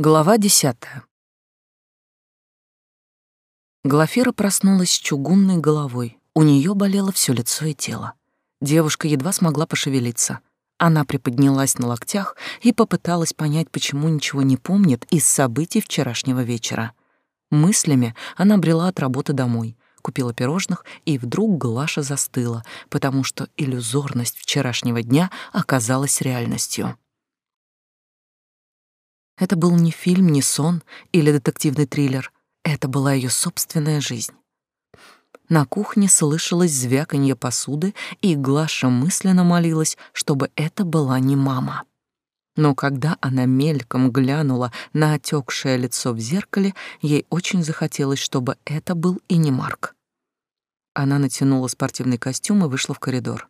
Глава десятая. Глафира проснулась с чугунной головой. У нее болело все лицо и тело. Девушка едва смогла пошевелиться. Она приподнялась на локтях и попыталась понять, почему ничего не помнит из событий вчерашнего вечера. Мыслями она брела от работы домой, купила пирожных, и вдруг Глаша застыла, потому что иллюзорность вчерашнего дня оказалась реальностью. Это был не фильм, не сон или детективный триллер. Это была ее собственная жизнь. На кухне слышалось звяканье посуды, и Глаша мысленно молилась, чтобы это была не мама. Но когда она мельком глянула на отекшее лицо в зеркале, ей очень захотелось, чтобы это был и не Марк. Она натянула спортивный костюм и вышла в коридор.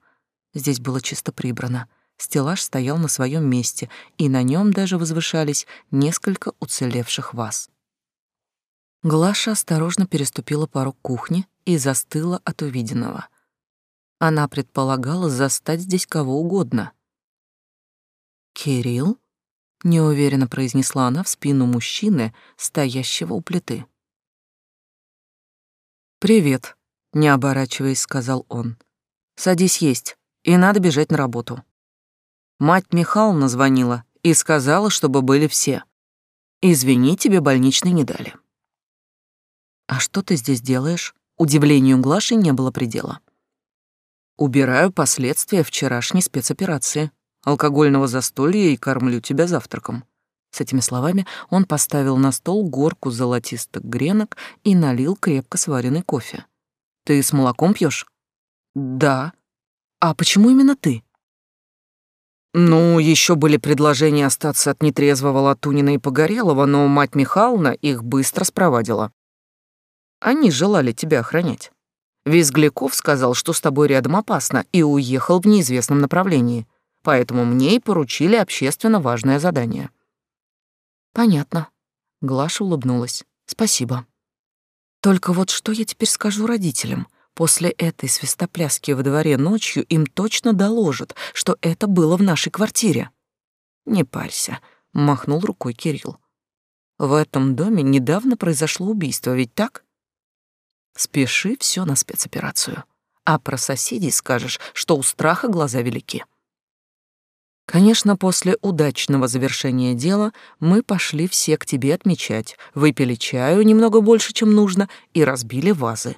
Здесь было чисто прибрано. Стеллаж стоял на своем месте, и на нем даже возвышались несколько уцелевших ваз. Глаша осторожно переступила порог кухни и застыла от увиденного. Она предполагала застать здесь кого угодно. «Кирилл?» — неуверенно произнесла она в спину мужчины, стоящего у плиты. «Привет», — не оборачиваясь, сказал он. «Садись есть, и надо бежать на работу». Мать Михайловна звонила и сказала, чтобы были все. Извини, тебе больничный не дали. А что ты здесь делаешь? Удивлению Глаши не было предела. Убираю последствия вчерашней спецоперации, алкогольного застолья и кормлю тебя завтраком. С этими словами он поставил на стол горку золотистых гренок и налил крепко сваренный кофе. Ты с молоком пьешь? Да. А почему именно ты? Ну, еще были предложения остаться от нетрезвого Латунина и Погорелого, но мать Михайловна их быстро спровадила. Они желали тебя охранять. Визгляков сказал, что с тобой рядом опасно, и уехал в неизвестном направлении. Поэтому мне и поручили общественно важное задание. Понятно. Глаша улыбнулась. Спасибо. Только вот что я теперь скажу родителям? После этой свистопляски во дворе ночью им точно доложат, что это было в нашей квартире. Не парься, махнул рукой Кирилл. В этом доме недавно произошло убийство, ведь так? Спеши все на спецоперацию. А про соседей скажешь, что у страха глаза велики. Конечно, после удачного завершения дела мы пошли все к тебе отмечать, выпили чаю немного больше, чем нужно, и разбили вазы.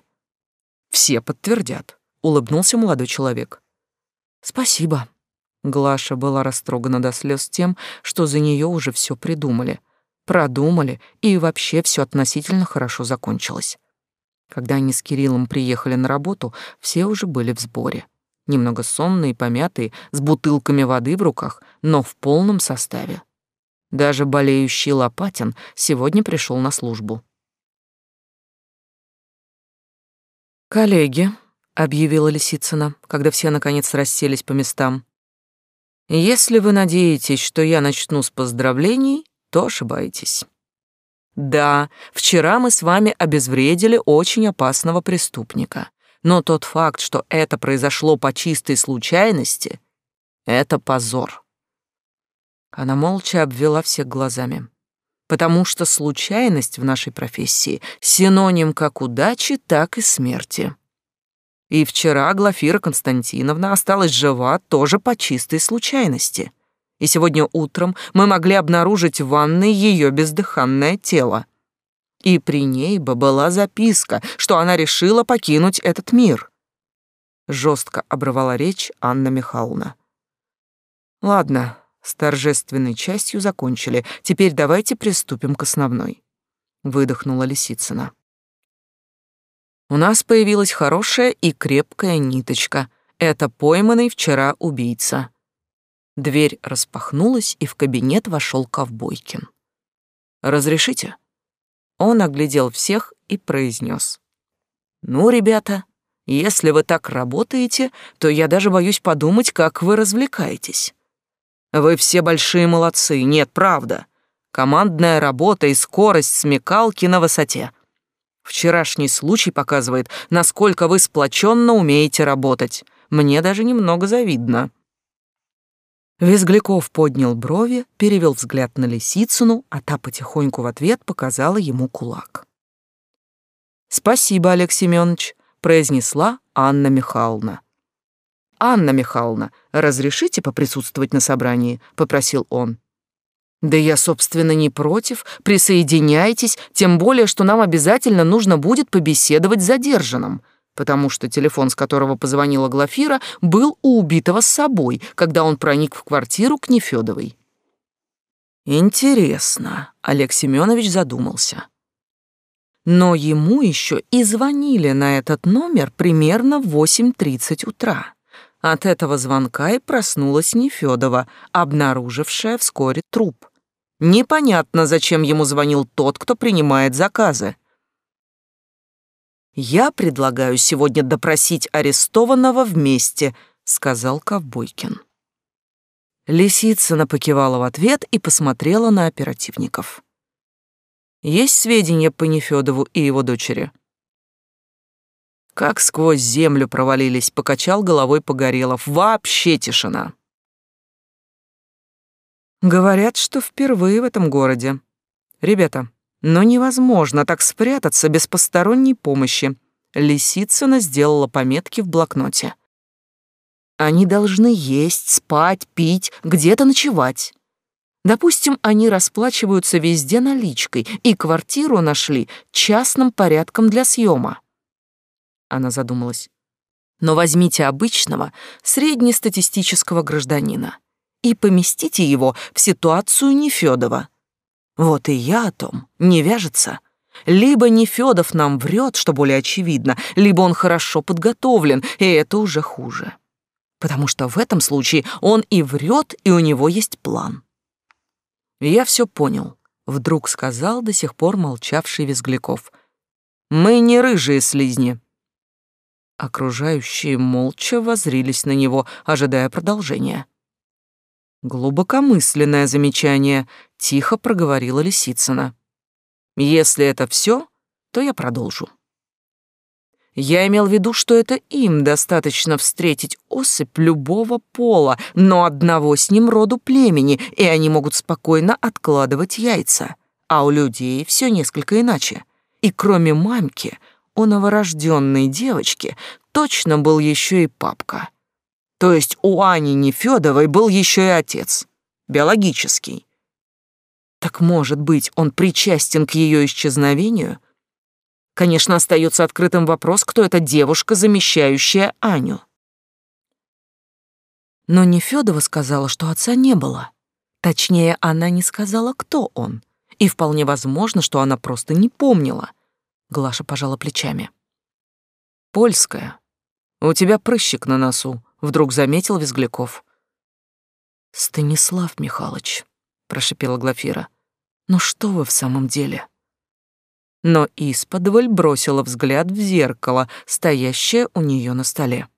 Все подтвердят, улыбнулся молодой человек. Спасибо. Глаша была растрогана до слез тем, что за нее уже все придумали, продумали, и вообще все относительно хорошо закончилось. Когда они с Кириллом приехали на работу, все уже были в сборе. Немного сонные, помятые, с бутылками воды в руках, но в полном составе. Даже болеющий Лопатин сегодня пришел на службу. «Коллеги», — объявила Лисицына, когда все наконец расселись по местам, «если вы надеетесь, что я начну с поздравлений, то ошибаетесь. Да, вчера мы с вами обезвредили очень опасного преступника, но тот факт, что это произошло по чистой случайности, это позор». Она молча обвела всех глазами потому что случайность в нашей профессии — синоним как удачи, так и смерти. И вчера Глафира Константиновна осталась жива тоже по чистой случайности. И сегодня утром мы могли обнаружить в ванной ее бездыханное тело. И при ней бы была записка, что она решила покинуть этот мир. Жестко обрывала речь Анна Михайловна. Ладно, с торжественной частью закончили. Теперь давайте приступим к основной. Выдохнула Лисицына. У нас появилась хорошая и крепкая ниточка. Это пойманный вчера убийца. Дверь распахнулась, и в кабинет вошел Ковбойкин. «Разрешите?» Он оглядел всех и произнес. «Ну, ребята, если вы так работаете, то я даже боюсь подумать, как вы развлекаетесь. Вы все большие молодцы, нет, правда. Командная работа и скорость смекалки на высоте. Вчерашний случай показывает, насколько вы сплоченно умеете работать. Мне даже немного завидно. Визгляков поднял брови, перевел взгляд на Лисицыну, а та потихоньку в ответ показала ему кулак. «Спасибо, Олег Семенович», — произнесла Анна Михайловна. «Анна Михайловна, разрешите поприсутствовать на собрании?» — попросил он. «Да я, собственно, не против. Присоединяйтесь, тем более, что нам обязательно нужно будет побеседовать с задержанным потому что телефон, с которого позвонила Глафира, был у убитого с собой, когда он проник в квартиру к Нефёдовой. Интересно, Олег Семенович задумался. Но ему еще и звонили на этот номер примерно в 8.30 утра. От этого звонка и проснулась Нефёдова, обнаружившая вскоре труп. Непонятно, зачем ему звонил тот, кто принимает заказы. «Я предлагаю сегодня допросить арестованного вместе», — сказал Ковбойкин. Лисицына покивала в ответ и посмотрела на оперативников. «Есть сведения по Нефёдову и его дочери?» Как сквозь землю провалились, покачал головой Погорелов. Вообще тишина. Говорят, что впервые в этом городе. Ребята, но невозможно так спрятаться без посторонней помощи. Лисицына сделала пометки в блокноте. Они должны есть, спать, пить, где-то ночевать. Допустим, они расплачиваются везде наличкой и квартиру нашли частным порядком для съема. Она задумалась. Но возьмите обычного, среднестатистического гражданина и поместите его в ситуацию Нефёдова. Вот и я о том. Не вяжется. Либо Нефёдов нам врет, что более очевидно, либо он хорошо подготовлен, и это уже хуже. Потому что в этом случае он и врет, и у него есть план. Я все понял, вдруг сказал до сих пор молчавший Визгляков. Мы не рыжие слизни. Окружающие молча возрились на него, ожидая продолжения. Глубокомысленное замечание, тихо проговорила Лисицына. Если это все, то я продолжу. Я имел в виду, что это им достаточно встретить особь любого пола, но одного с ним роду племени, и они могут спокойно откладывать яйца. А у людей все несколько иначе. И кроме мамки, у новорожденной девочки точно был еще и папка. То есть у Ани Нефёдовой был еще и отец. Биологический. Так может быть, он причастен к ее исчезновению? Конечно, остается открытым вопрос, кто эта девушка, замещающая Аню. Но Нефёдова сказала, что отца не было. Точнее, она не сказала, кто он. И вполне возможно, что она просто не помнила. Глаша пожала плечами. «Польская, у тебя прыщик на носу», вдруг заметил Визгляков. Станислав Михайлович, прошипела Глафира. Ну что вы в самом деле? Но исподволь бросила взгляд в зеркало, стоящее у нее на столе.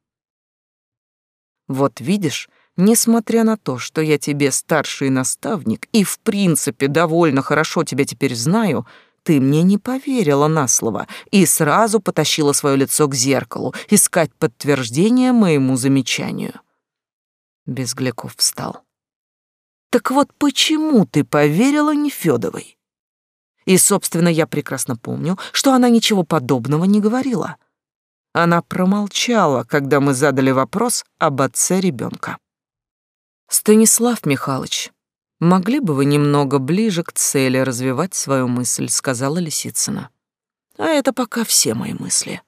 Вот видишь, несмотря на то, что я тебе старший наставник и в принципе довольно хорошо тебя теперь знаю, ты мне не поверила на слово и сразу потащила свое лицо к зеркалу, искать подтверждение моему замечанию. Безгляков встал. Так вот почему ты поверила Нефёдовой? И, собственно, я прекрасно помню, что она ничего подобного не говорила. Она промолчала, когда мы задали вопрос об отце ребенка. Станислав Михайлович, «Могли бы вы немного ближе к цели развивать свою мысль», — сказала Лисицына. «А это пока все мои мысли.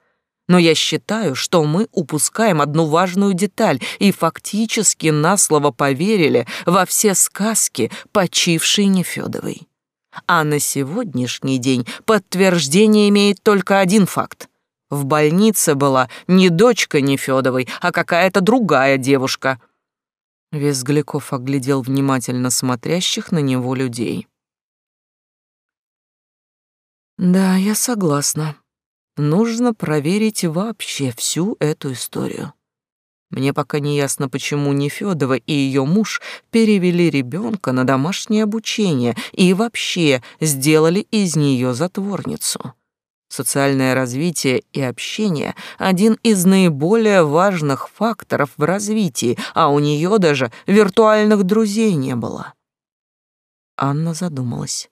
Но я считаю, что мы упускаем одну важную деталь и фактически на слово поверили во все сказки, почившей Нефёдовой. А на сегодняшний день подтверждение имеет только один факт. В больнице была не дочка Нефёдовой, а какая-то другая девушка — Визгляков оглядел внимательно смотрящих на него людей. «Да, я согласна. Нужно проверить вообще всю эту историю. Мне пока не ясно, почему Нефёдова и ее муж перевели ребенка на домашнее обучение и вообще сделали из нее затворницу. Социальное развитие и общение — один из наиболее важных факторов в развитии, а у нее даже виртуальных друзей не было. Анна задумалась.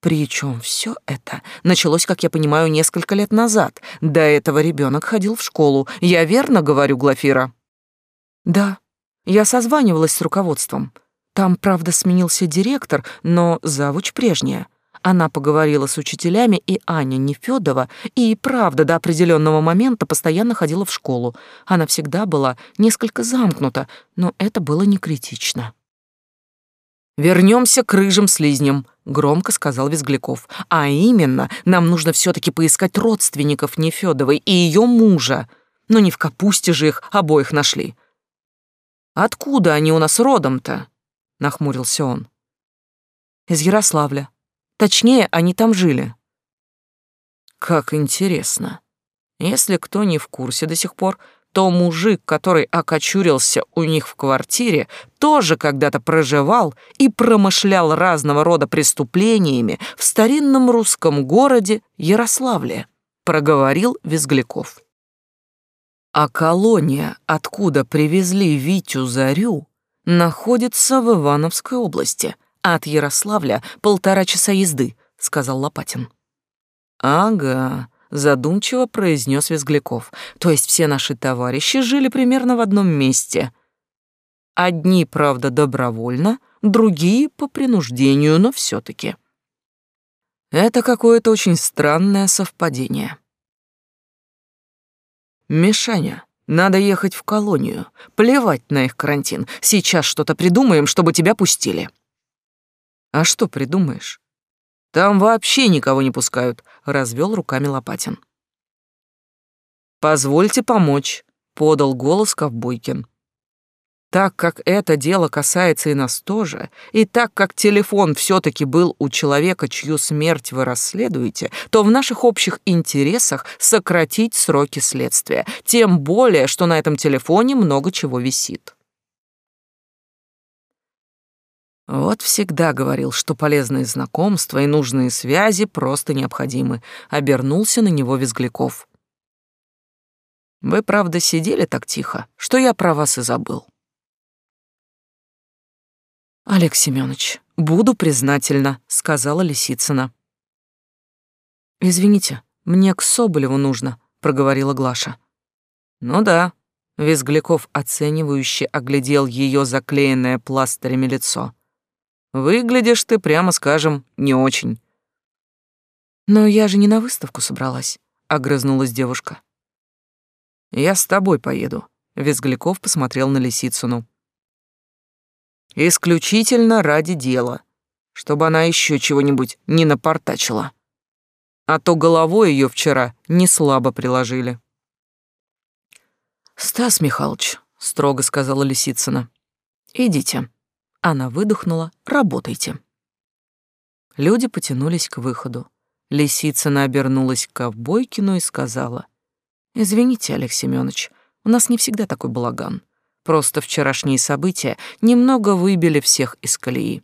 Причем все это началось, как я понимаю, несколько лет назад. До этого ребенок ходил в школу. Я верно говорю, Глафира? Да. Я созванивалась с руководством. Там, правда, сменился директор, но завуч прежняя. Она поговорила с учителями, и Аня Нефёдова и правда до определенного момента постоянно ходила в школу. Она всегда была несколько замкнута, но это было не критично. Вернемся к рыжим слизням», — громко сказал Визгляков. «А именно, нам нужно все таки поискать родственников Нефёдовой и ее мужа. Но не в капусте же их обоих нашли». «Откуда они у нас родом-то?» — нахмурился он. «Из Ярославля. Точнее, они там жили. Как интересно. Если кто не в курсе до сих пор, то мужик, который окочурился у них в квартире, тоже когда-то проживал и промышлял разного рода преступлениями в старинном русском городе Ярославле, проговорил Визгляков. А колония, откуда привезли Витю Зарю, находится в Ивановской области, от Ярославля полтора часа езды, сказал Лопатин. Ага, задумчиво произнес Визгляков. То есть все наши товарищи жили примерно в одном месте. Одни, правда, добровольно, другие по принуждению, но все таки Это какое-то очень странное совпадение. Мишаня, надо ехать в колонию. Плевать на их карантин. Сейчас что-то придумаем, чтобы тебя пустили. А что придумаешь? Там вообще никого не пускают, развел руками Лопатин. Позвольте помочь, подал голос Ковбойкин. Так как это дело касается и нас тоже, и так как телефон все таки был у человека, чью смерть вы расследуете, то в наших общих интересах сократить сроки следствия, тем более, что на этом телефоне много чего висит. Вот всегда говорил, что полезные знакомства и нужные связи просто необходимы. Обернулся на него Визгляков. Вы, правда, сидели так тихо, что я про вас и забыл. Олег Семенович, буду признательна, сказала Лисицына. Извините, мне к Соболеву нужно, проговорила Глаша. Ну да, Визгляков оценивающе оглядел ее заклеенное пластырями лицо. Выглядишь ты, прямо скажем, не очень. Но я же не на выставку собралась, огрызнулась девушка. Я с тобой поеду, Визгляков посмотрел на Лисицыну. Исключительно ради дела, чтобы она еще чего-нибудь не напортачила. А то головой ее вчера не слабо приложили. Стас Михайлович, строго сказала Лисицына, идите. Она выдохнула «Работайте». Люди потянулись к выходу. Лисицына обернулась к Ковбойкину и сказала «Извините, Олег Семенович, у нас не всегда такой балаган. Просто вчерашние события немного выбили всех из колеи».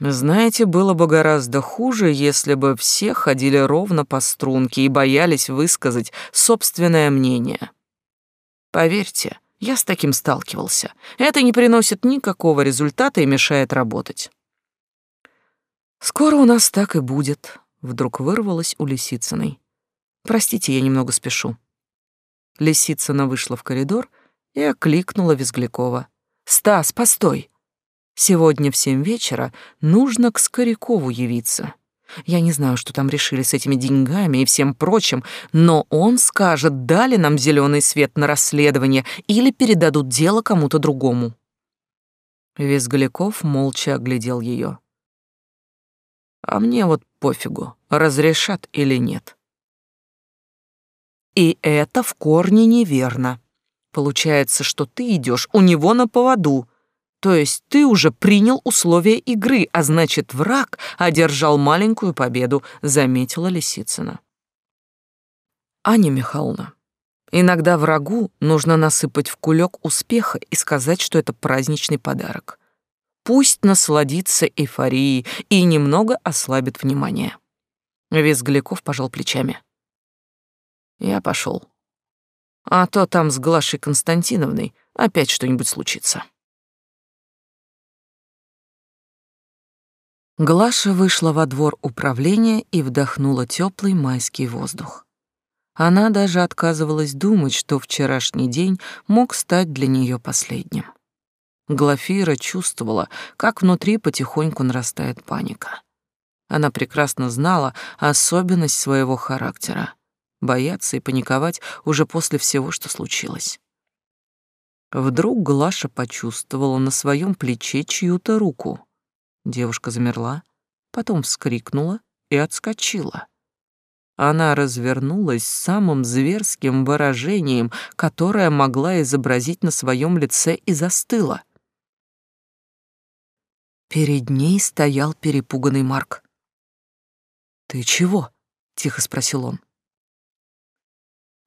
Знаете, было бы гораздо хуже, если бы все ходили ровно по струнке и боялись высказать собственное мнение. Поверьте, я с таким сталкивался. Это не приносит никакого результата и мешает работать. Скоро у нас так и будет, вдруг вырвалось у Лисицыной. Простите, я немного спешу. Лисицына вышла в коридор и окликнула Визглякова. «Стас, постой! Сегодня в семь вечера нужно к Скорякову явиться. Я не знаю, что там решили с этими деньгами и всем прочим, но он скажет, дали нам зеленый свет на расследование или передадут дело кому-то другому. Визгаляков молча оглядел ее. А мне вот пофигу, разрешат или нет. И это в корне неверно. Получается, что ты идешь у него на поводу, то есть ты уже принял условия игры, а значит, враг одержал маленькую победу, заметила Лисицына. Аня Михайловна, иногда врагу нужно насыпать в кулек успеха и сказать, что это праздничный подарок. Пусть насладится эйфорией и немного ослабит внимание. Визгляков пожал плечами. Я пошел. А то там с Глашей Константиновной опять что-нибудь случится. Глаша вышла во двор управления и вдохнула теплый майский воздух. Она даже отказывалась думать, что вчерашний день мог стать для нее последним. Глафира чувствовала, как внутри потихоньку нарастает паника. Она прекрасно знала особенность своего характера — бояться и паниковать уже после всего, что случилось. Вдруг Глаша почувствовала на своем плече чью-то руку. Девушка замерла, потом вскрикнула и отскочила. Она развернулась самым зверским выражением, которое могла изобразить на своем лице, и застыла. Перед ней стоял перепуганный Марк. «Ты чего?» — тихо спросил он.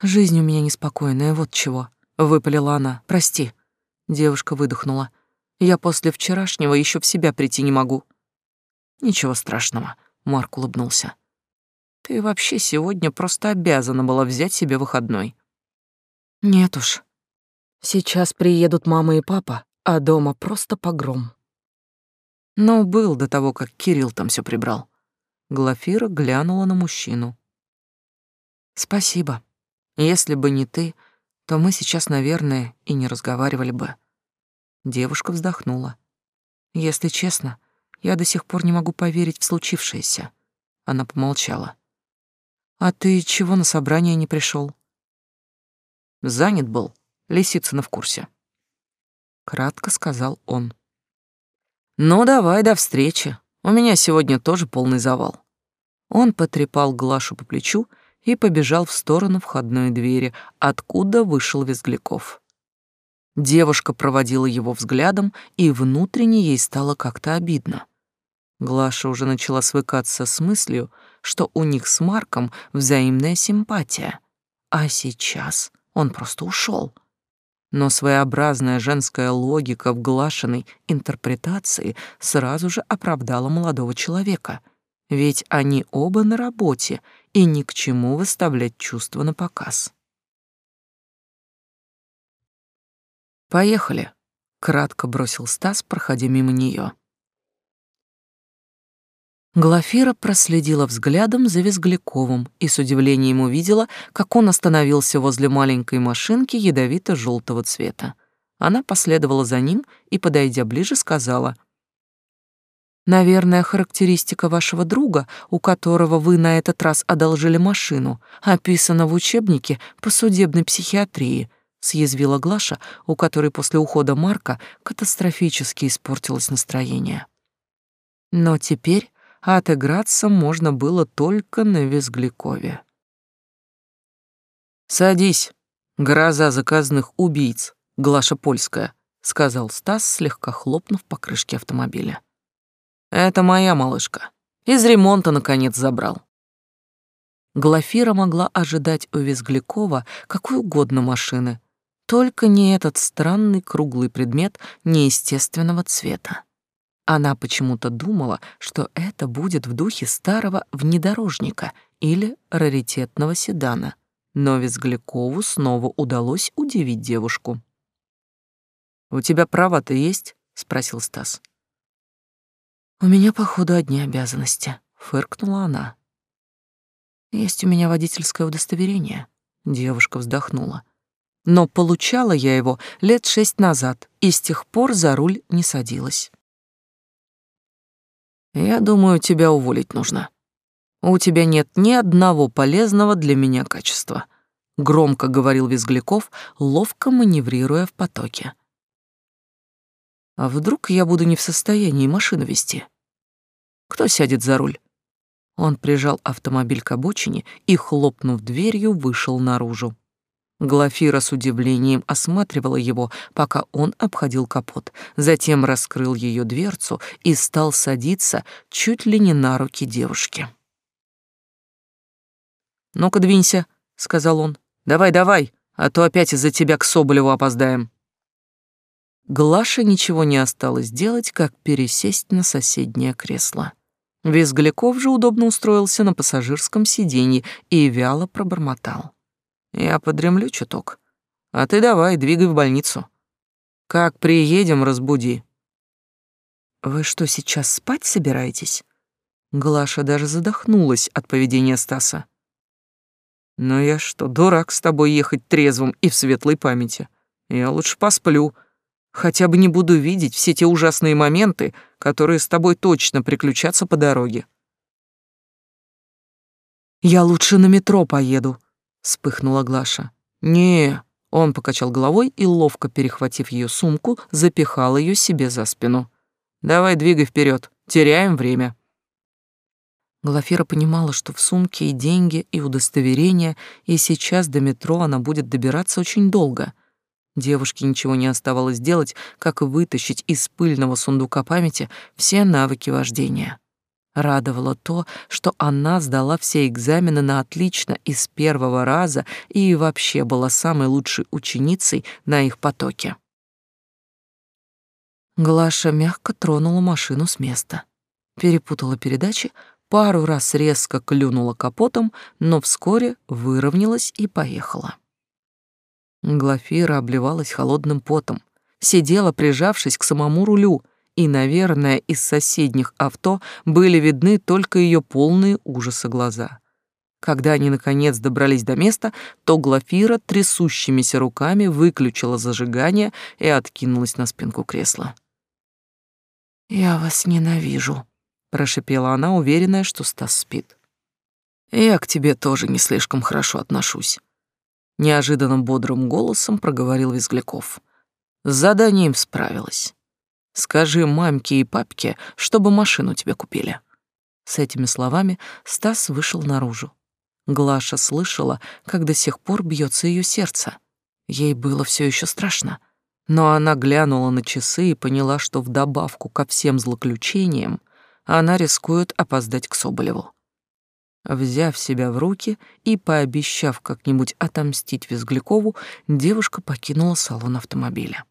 «Жизнь у меня неспокойная, вот чего», — выпалила она. «Прости». Девушка выдохнула. Я после вчерашнего еще в себя прийти не могу. Ничего страшного, Марк улыбнулся. Ты вообще сегодня просто обязана была взять себе выходной. Нет уж. Сейчас приедут мама и папа, а дома просто погром. Но был до того, как Кирилл там все прибрал. Глафира глянула на мужчину. Спасибо. Если бы не ты, то мы сейчас, наверное, и не разговаривали бы. Девушка вздохнула. Если честно, я до сих пор не могу поверить в случившееся. Она помолчала. А ты чего на собрание не пришел? Занят был. Лисицына в курсе. Кратко сказал он. Ну давай, до встречи. У меня сегодня тоже полный завал. Он потрепал Глашу по плечу и побежал в сторону входной двери, откуда вышел Визгляков. Девушка проводила его взглядом, и внутренне ей стало как-то обидно. Глаша уже начала свыкаться с мыслью, что у них с Марком взаимная симпатия, а сейчас он просто ушел. Но своеобразная женская логика в Глашиной интерпретации сразу же оправдала молодого человека, ведь они оба на работе, и ни к чему выставлять чувства на показ. «Поехали», — кратко бросил Стас, проходя мимо нее. Глафира проследила взглядом за Визгляковым и с удивлением увидела, как он остановился возле маленькой машинки ядовито-желтого цвета. Она последовала за ним и, подойдя ближе, сказала — Наверное, характеристика вашего друга, у которого вы на этот раз одолжили машину, описана в учебнике по судебной психиатрии, съязвила Глаша, у которой после ухода Марка катастрофически испортилось настроение. Но теперь отыграться можно было только на Визглякове. «Садись, гроза заказных убийц, Глаша Польская», — сказал Стас, слегка хлопнув по крышке автомобиля. «Это моя малышка. Из ремонта, наконец, забрал». Глафира могла ожидать у Визглякова какой угодно машины, только не этот странный круглый предмет неестественного цвета. Она почему-то думала, что это будет в духе старого внедорожника или раритетного седана, но Визглякову снова удалось удивить девушку. «У тебя права-то есть?» — спросил Стас. «У меня, походу, одни обязанности», — фыркнула она. «Есть у меня водительское удостоверение», — девушка вздохнула но получала я его лет шесть назад и с тех пор за руль не садилась. «Я думаю, тебя уволить нужно. У тебя нет ни одного полезного для меня качества», — громко говорил Визгляков, ловко маневрируя в потоке. «А вдруг я буду не в состоянии машину вести? Кто сядет за руль?» Он прижал автомобиль к обочине и, хлопнув дверью, вышел наружу. Глафира с удивлением осматривала его, пока он обходил капот, затем раскрыл ее дверцу и стал садиться чуть ли не на руки девушки. «Ну-ка, двинься», — сказал он. «Давай, давай, а то опять из-за тебя к Соболеву опоздаем». Глаше ничего не осталось делать, как пересесть на соседнее кресло. Визгляков же удобно устроился на пассажирском сиденье и вяло пробормотал. «Я подремлю чуток, а ты давай, двигай в больницу. Как приедем, разбуди». «Вы что, сейчас спать собираетесь?» Глаша даже задохнулась от поведения Стаса. «Ну я что, дурак с тобой ехать трезвым и в светлой памяти? Я лучше посплю, хотя бы не буду видеть все те ужасные моменты, которые с тобой точно приключатся по дороге. «Я лучше на метро поеду», — вспыхнула Глаша. «Не», — он покачал головой и, ловко перехватив ее сумку, запихал ее себе за спину. «Давай двигай вперед, теряем время». Глафира понимала, что в сумке и деньги, и удостоверение, и сейчас до метро она будет добираться очень долго — Девушке ничего не оставалось делать, как вытащить из пыльного сундука памяти все навыки вождения. Радовало то, что она сдала все экзамены на отлично из первого раза и вообще была самой лучшей ученицей на их потоке. Глаша мягко тронула машину с места, перепутала передачи, пару раз резко клюнула капотом, но вскоре выровнялась и поехала. Глафира обливалась холодным потом, сидела, прижавшись к самому рулю, и, наверное, из соседних авто были видны только ее полные ужаса глаза. Когда они, наконец, добрались до места, то Глафира трясущимися руками выключила зажигание и откинулась на спинку кресла. «Я вас ненавижу», — прошипела она, уверенная, что Стас спит. «Я к тебе тоже не слишком хорошо отношусь неожиданно бодрым голосом проговорил Визгляков. С заданием справилась. Скажи мамке и папке, чтобы машину тебе купили. С этими словами Стас вышел наружу. Глаша слышала, как до сих пор бьется ее сердце. Ей было все еще страшно. Но она глянула на часы и поняла, что в добавку ко всем злоключениям она рискует опоздать к Соболеву. Взяв себя в руки и пообещав как-нибудь отомстить Визглякову, девушка покинула салон автомобиля.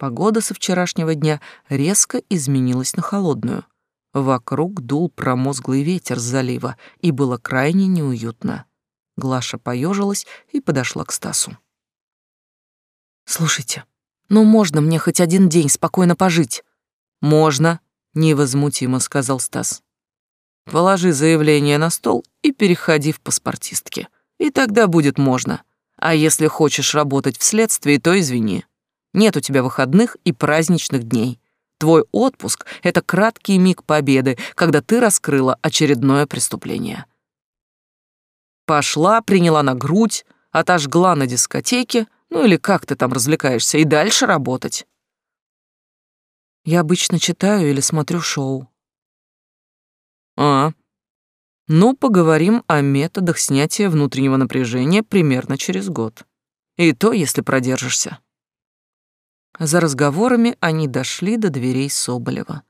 Погода со вчерашнего дня резко изменилась на холодную. Вокруг дул промозглый ветер с залива, и было крайне неуютно. Глаша поежилась и подошла к Стасу. «Слушайте, ну можно мне хоть один день спокойно пожить?» «Можно», — невозмутимо сказал Стас. Положи заявление на стол и переходи в паспортистки. И тогда будет можно. А если хочешь работать в следствии, то извини. Нет у тебя выходных и праздничных дней. Твой отпуск — это краткий миг победы, когда ты раскрыла очередное преступление. Пошла, приняла на грудь, отожгла на дискотеке, ну или как ты там развлекаешься, и дальше работать. Я обычно читаю или смотрю шоу. А. Ну, поговорим о методах снятия внутреннего напряжения примерно через год. И то, если продержишься. За разговорами они дошли до дверей Соболева.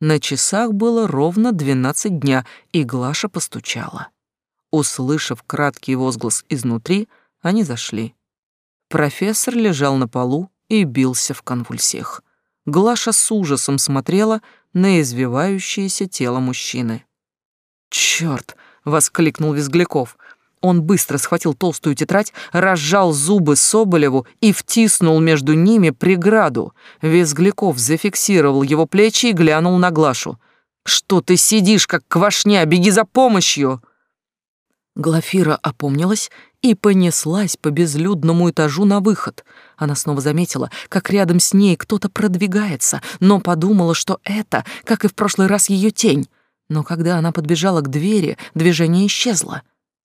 На часах было ровно 12 дня, и Глаша постучала. Услышав краткий возглас изнутри, они зашли. Профессор лежал на полу и бился в конвульсиях. Глаша с ужасом смотрела на извивающееся тело мужчины. «Чёрт!» — воскликнул Визгляков. Он быстро схватил толстую тетрадь, разжал зубы Соболеву и втиснул между ними преграду. Визгляков зафиксировал его плечи и глянул на Глашу. «Что ты сидишь, как квашня? Беги за помощью!» Глафира опомнилась и понеслась по безлюдному этажу на выход. Она снова заметила, как рядом с ней кто-то продвигается, но подумала, что это, как и в прошлый раз, ее тень. Но когда она подбежала к двери, движение исчезло.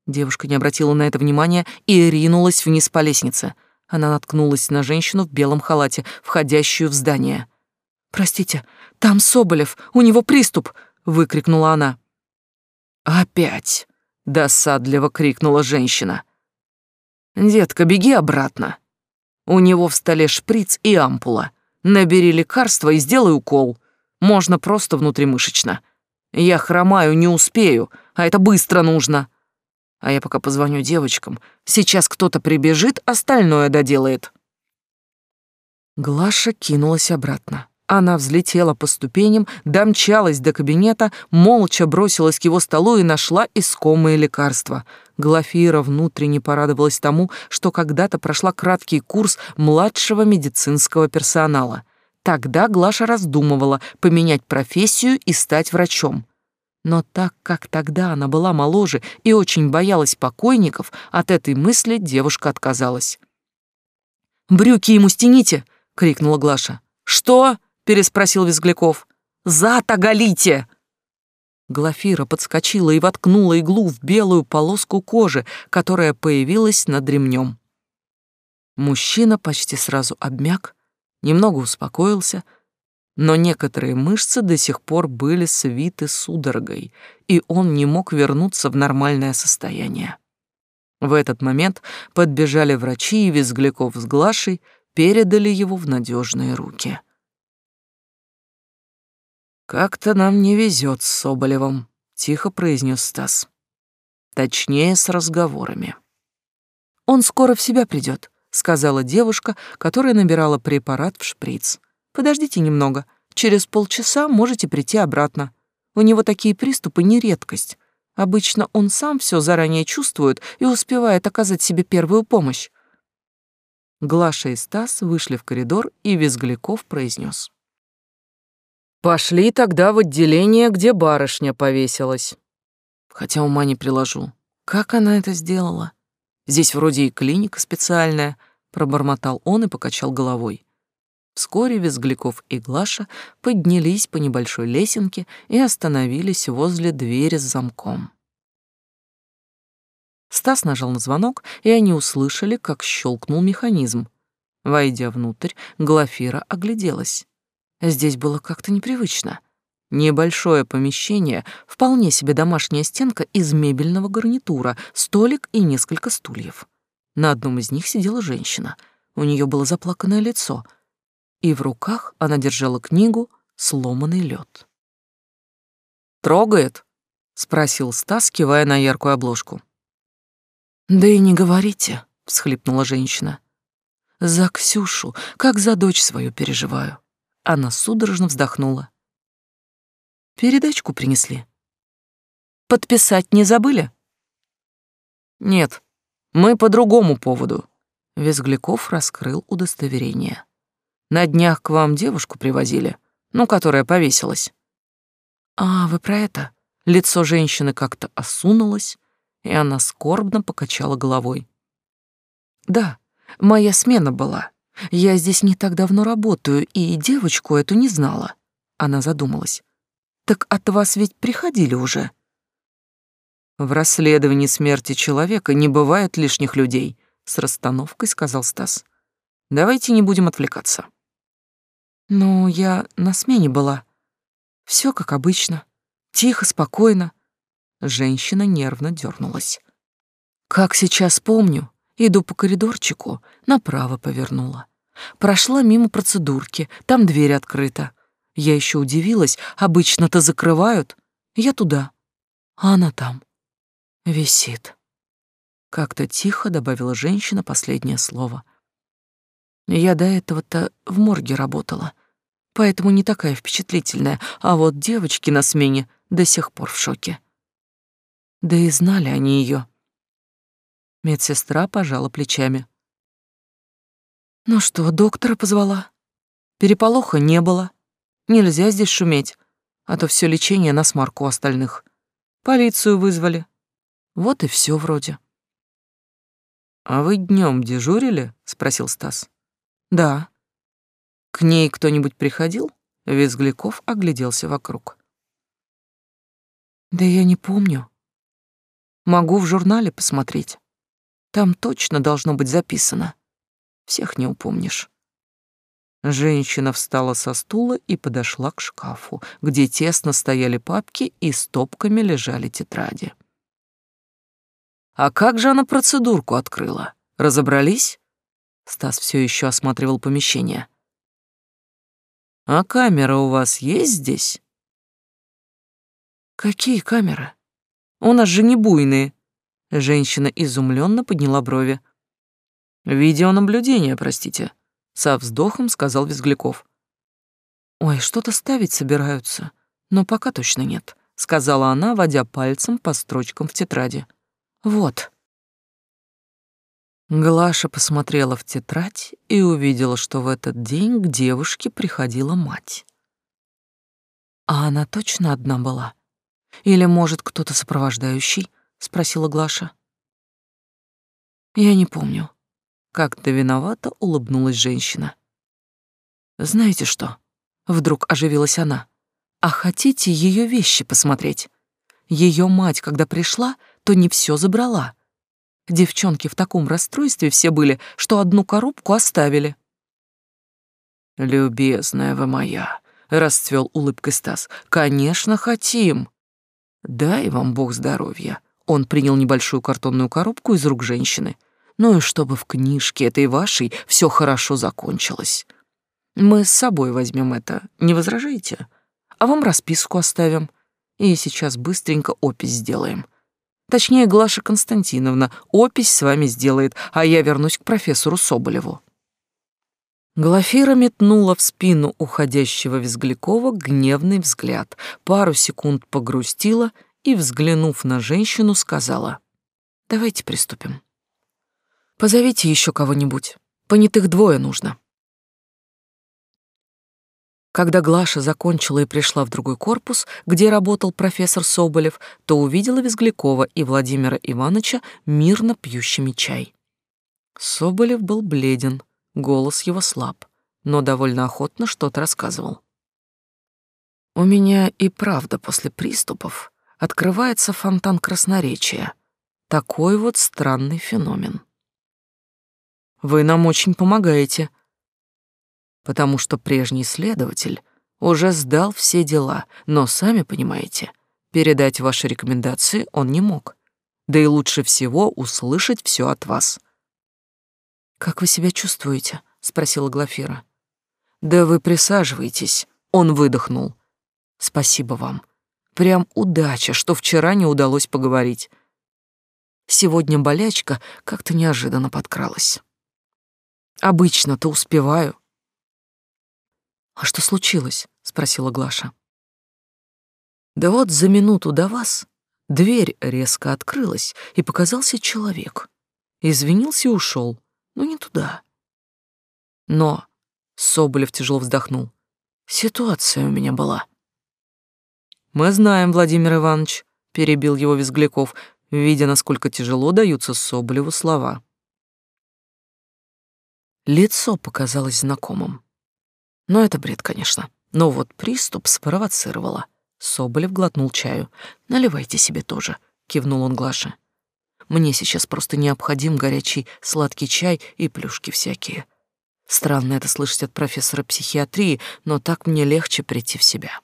Девушка не обратила на это внимания и ринулась вниз по лестнице. Она наткнулась на женщину в белом халате, входящую в здание. «Простите, там Соболев, у него приступ!» — выкрикнула она. «Опять!» — досадливо крикнула женщина. «Детка, беги обратно. У него в столе шприц и ампула. Набери лекарство и сделай укол. Можно просто внутримышечно. Я хромаю, не успею, а это быстро нужно. А я пока позвоню девочкам. Сейчас кто-то прибежит, остальное доделает. Глаша кинулась обратно. Она взлетела по ступеням, домчалась до кабинета, молча бросилась к его столу и нашла искомые лекарства. Глафира внутренне порадовалась тому, что когда-то прошла краткий курс младшего медицинского персонала. Тогда Глаша раздумывала поменять профессию и стать врачом. Но так как тогда она была моложе и очень боялась покойников, от этой мысли девушка отказалась. «Брюки ему стяните!» — крикнула Глаша. «Что?» переспросил Визгляков. «Зад оголите!» Глафира подскочила и воткнула иглу в белую полоску кожи, которая появилась над ремнем. Мужчина почти сразу обмяк, немного успокоился, но некоторые мышцы до сих пор были свиты судорогой, и он не мог вернуться в нормальное состояние. В этот момент подбежали врачи, и Визгляков с Глашей передали его в надежные руки. «Как-то нам не везет с Соболевым», — тихо произнес Стас. «Точнее, с разговорами». «Он скоро в себя придет», — сказала девушка, которая набирала препарат в шприц. «Подождите немного. Через полчаса можете прийти обратно. У него такие приступы не редкость. Обычно он сам все заранее чувствует и успевает оказать себе первую помощь». Глаша и Стас вышли в коридор, и Визгляков произнес. Пошли тогда в отделение, где барышня повесилась. Хотя ума не приложу. Как она это сделала? Здесь вроде и клиника специальная, пробормотал он и покачал головой. Вскоре Визгляков и Глаша поднялись по небольшой лесенке и остановились возле двери с замком. Стас нажал на звонок, и они услышали, как щелкнул механизм. Войдя внутрь, Глафира огляделась. Здесь было как-то непривычно. Небольшое помещение, вполне себе домашняя стенка из мебельного гарнитура, столик и несколько стульев. На одном из них сидела женщина. У нее было заплаканное лицо, и в руках она держала книгу «Сломанный лед». «Трогает?» — спросил Стас, кивая на яркую обложку. «Да и не говорите», — всхлипнула женщина. «За Ксюшу, как за дочь свою переживаю. Она судорожно вздохнула. Передачку принесли. Подписать не забыли? Нет, мы по другому поводу. Визгляков раскрыл удостоверение. На днях к вам девушку привозили, ну, которая повесилась. А, вы про это? Лицо женщины как-то осунулось, и она скорбно покачала головой. Да, моя смена была. Я здесь не так давно работаю, и девочку эту не знала. Она задумалась. Так от вас ведь приходили уже. В расследовании смерти человека не бывает лишних людей, с расстановкой сказал Стас. Давайте не будем отвлекаться. Ну, я на смене была. Все как обычно. Тихо, спокойно. Женщина нервно дернулась. Как сейчас помню, Иду по коридорчику, направо повернула. Прошла мимо процедурки, там дверь открыта. Я еще удивилась, обычно-то закрывают. Я туда, а она там. Висит. Как-то тихо добавила женщина последнее слово. Я до этого-то в морге работала, поэтому не такая впечатлительная, а вот девочки на смене до сих пор в шоке. Да и знали они ее. Медсестра пожала плечами. Ну что, доктора позвала? Переполоха не было. Нельзя здесь шуметь, а то все лечение на смарку остальных. Полицию вызвали. Вот и все вроде. А вы днем дежурили? спросил Стас. Да. К ней кто-нибудь приходил? Визгляков огляделся вокруг. Да я не помню. Могу в журнале посмотреть. Там точно должно быть записано. Всех не упомнишь. Женщина встала со стула и подошла к шкафу, где тесно стояли папки и стопками лежали тетради. А как же она процедурку открыла? Разобрались? Стас все еще осматривал помещение. А камера у вас есть здесь? Какие камеры? У нас же не буйные, Женщина изумленно подняла брови. «Видеонаблюдение, простите», — со вздохом сказал Визгляков. Ой, что-то ставить собираются, но пока точно нет, сказала она, водя пальцем по строчкам в тетради. Вот. Глаша посмотрела в тетрадь и увидела, что в этот день к девушке приходила мать. А она точно одна была? Или, может, кто-то сопровождающий? спросила Глаша. Я не помню. Как-то виновато улыбнулась женщина. Знаете что? Вдруг оживилась она. А хотите ее вещи посмотреть? Ее мать, когда пришла, то не все забрала. Девчонки в таком расстройстве все были, что одну коробку оставили. «Любезная вы моя», — расцвел улыбкой Стас, — «конечно, хотим». «Дай вам Бог здоровья». Он принял небольшую картонную коробку из рук женщины. «Ну и чтобы в книжке этой вашей все хорошо закончилось. Мы с собой возьмем это, не возражаете? А вам расписку оставим. И сейчас быстренько опись сделаем. Точнее, Глаша Константиновна опись с вами сделает, а я вернусь к профессору Соболеву». Глафира метнула в спину уходящего Визглякова гневный взгляд, пару секунд погрустила и, взглянув на женщину, сказала, «Давайте приступим. Позовите еще кого-нибудь. Понятых двое нужно». Когда Глаша закончила и пришла в другой корпус, где работал профессор Соболев, то увидела Визглякова и Владимира Ивановича мирно пьющими чай. Соболев был бледен, голос его слаб, но довольно охотно что-то рассказывал. «У меня и правда после приступов открывается фонтан красноречия. Такой вот странный феномен. Вы нам очень помогаете», потому что прежний следователь уже сдал все дела, но, сами понимаете, передать ваши рекомендации он не мог. Да и лучше всего услышать все от вас. «Как вы себя чувствуете?» — спросила Глафира. «Да вы присаживайтесь», — он выдохнул. «Спасибо вам. Прям удача, что вчера не удалось поговорить. Сегодня болячка как-то неожиданно подкралась. Обычно-то успеваю, «А что случилось?» — спросила Глаша. «Да вот за минуту до вас дверь резко открылась, и показался человек. Извинился и ушел, но не туда. Но...» — Соболев тяжело вздохнул. «Ситуация у меня была». «Мы знаем, Владимир Иванович», — перебил его Визгляков, видя, насколько тяжело даются Соболеву слова. Лицо показалось знакомым. Но это бред, конечно. Но вот приступ спровоцировала. Соболев глотнул чаю. «Наливайте себе тоже», — кивнул он Глаше. «Мне сейчас просто необходим горячий сладкий чай и плюшки всякие. Странно это слышать от профессора психиатрии, но так мне легче прийти в себя».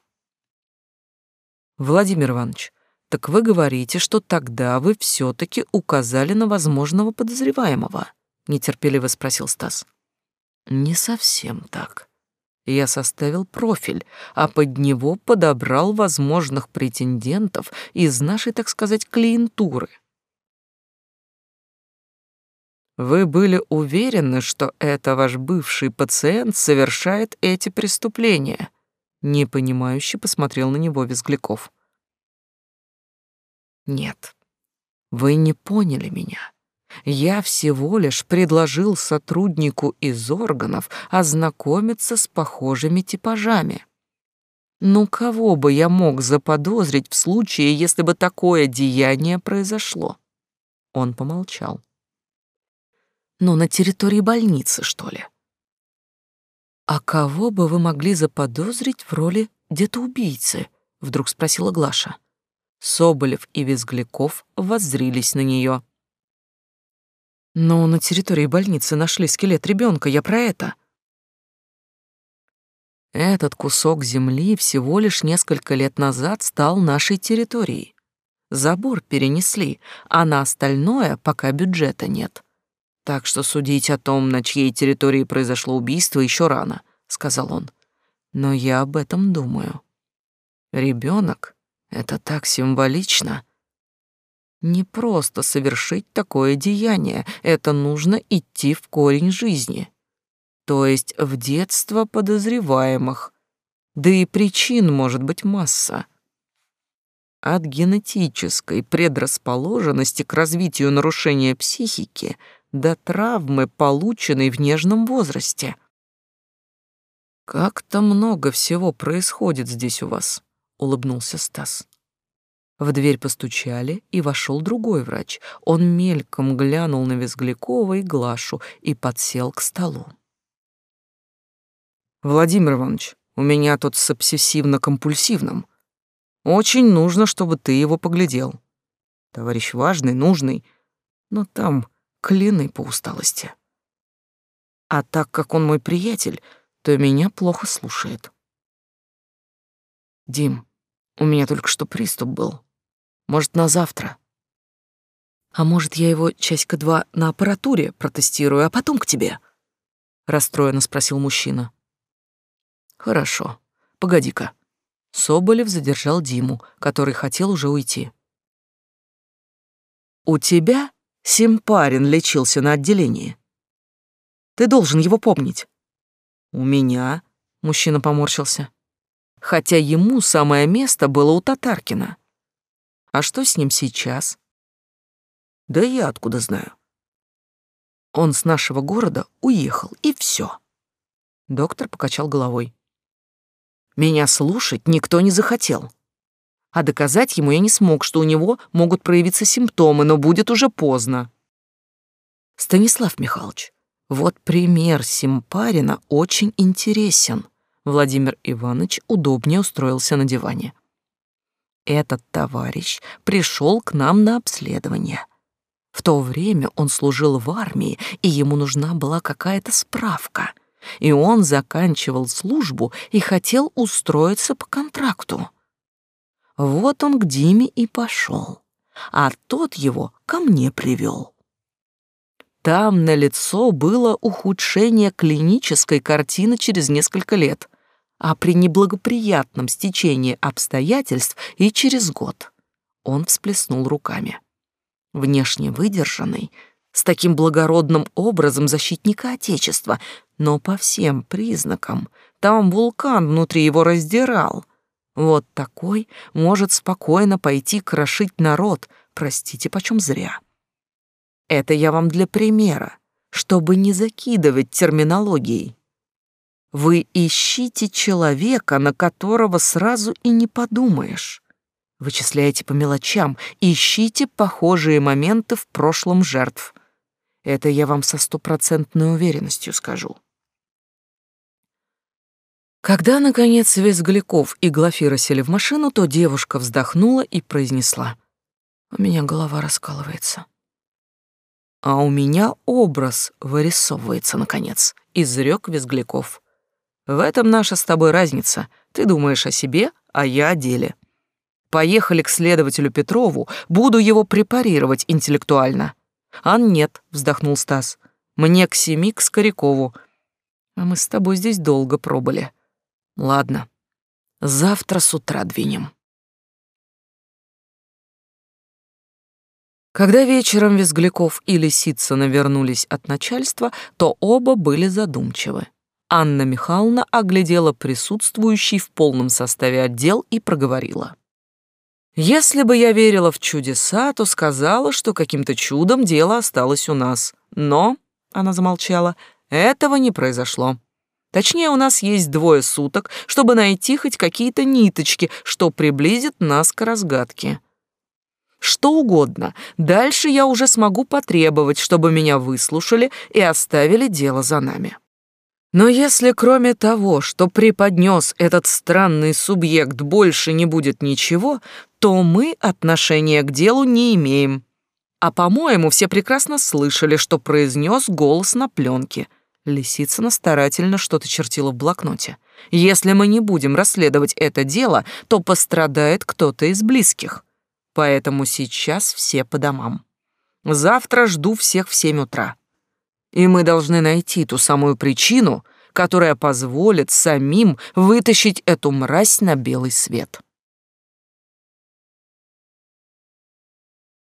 «Владимир Иванович, так вы говорите, что тогда вы все таки указали на возможного подозреваемого?» — нетерпеливо спросил Стас. «Не совсем так», я составил профиль, а под него подобрал возможных претендентов из нашей, так сказать, клиентуры. Вы были уверены, что это ваш бывший пациент совершает эти преступления? Непонимающе посмотрел на него Визгляков. Нет, вы не поняли меня. Я всего лишь предложил сотруднику из органов ознакомиться с похожими типажами. Ну кого бы я мог заподозрить в случае, если бы такое деяние произошло? Он помолчал. Ну, на территории больницы, что ли? А кого бы вы могли заподозрить в роли где-то убийцы? Вдруг спросила Глаша. Соболев и Визгляков воззрились на нее. Но на территории больницы нашли скелет ребенка, я про это. Этот кусок земли всего лишь несколько лет назад стал нашей территорией. Забор перенесли, а на остальное пока бюджета нет. Так что судить о том, на чьей территории произошло убийство, еще рано, сказал он. Но я об этом думаю. Ребенок — это так символично. Не просто совершить такое деяние, это нужно идти в корень жизни. То есть в детство подозреваемых. Да и причин может быть масса. От генетической предрасположенности к развитию нарушения психики до травмы, полученной в нежном возрасте. Как-то много всего происходит здесь у вас, улыбнулся Стас. В дверь постучали, и вошел другой врач. Он мельком глянул на Визглякова и Глашу и подсел к столу. «Владимир Иванович, у меня тут с обсессивно-компульсивным. Очень нужно, чтобы ты его поглядел. Товарищ важный, нужный, но там клины по усталости. А так как он мой приятель, то меня плохо слушает. Дим, у меня только что приступ был. Может, на завтра. А может, я его часика-два на аппаратуре протестирую, а потом к тебе? Расстроенно спросил мужчина. Хорошо. Погоди-ка. Соболев задержал Диму, который хотел уже уйти. «У тебя Симпарин лечился на отделении. Ты должен его помнить». «У меня?» — мужчина поморщился. «Хотя ему самое место было у Татаркина. А что с ним сейчас?» «Да я откуда знаю?» «Он с нашего города уехал, и все. Доктор покачал головой. Меня слушать никто не захотел. А доказать ему я не смог, что у него могут проявиться симптомы, но будет уже поздно. Станислав Михайлович, вот пример Симпарина очень интересен. Владимир Иванович удобнее устроился на диване. Этот товарищ пришел к нам на обследование. В то время он служил в армии, и ему нужна была какая-то справка — и он заканчивал службу и хотел устроиться по контракту. Вот он к Диме и пошел, а тот его ко мне привел. Там на лицо было ухудшение клинической картины через несколько лет, а при неблагоприятном стечении обстоятельств и через год. Он всплеснул руками. Внешне выдержанный, с таким благородным образом защитника Отечества, но по всем признакам там вулкан внутри его раздирал. Вот такой может спокойно пойти крошить народ, простите, почем зря. Это я вам для примера, чтобы не закидывать терминологией. Вы ищите человека, на которого сразу и не подумаешь. Вычисляете по мелочам, ищите похожие моменты в прошлом жертв. Это я вам со стопроцентной уверенностью скажу. Когда, наконец, Визгляков и Глафира сели в машину, то девушка вздохнула и произнесла. «У меня голова раскалывается». «А у меня образ вырисовывается, наконец», — изрек Визгляков. «В этом наша с тобой разница. Ты думаешь о себе, а я о деле. Поехали к следователю Петрову, буду его препарировать интеллектуально». «А нет», — вздохнул Стас, — «мне к семи к Скорякову. А мы с тобой здесь долго пробыли». Ладно, завтра с утра двинем. Когда вечером Визгляков и Лисицына вернулись от начальства, то оба были задумчивы. Анна Михайловна оглядела присутствующий в полном составе отдел и проговорила. «Если бы я верила в чудеса, то сказала, что каким-то чудом дело осталось у нас. Но, — она замолчала, — этого не произошло. Точнее, у нас есть двое суток, чтобы найти хоть какие-то ниточки, что приблизит нас к разгадке. Что угодно. Дальше я уже смогу потребовать, чтобы меня выслушали и оставили дело за нами. Но если кроме того, что преподнес этот странный субъект, больше не будет ничего, то мы отношения к делу не имеем. А, по-моему, все прекрасно слышали, что произнес голос на пленке — Лисицына старательно что-то чертила в блокноте. «Если мы не будем расследовать это дело, то пострадает кто-то из близких. Поэтому сейчас все по домам. Завтра жду всех в семь утра. И мы должны найти ту самую причину, которая позволит самим вытащить эту мразь на белый свет».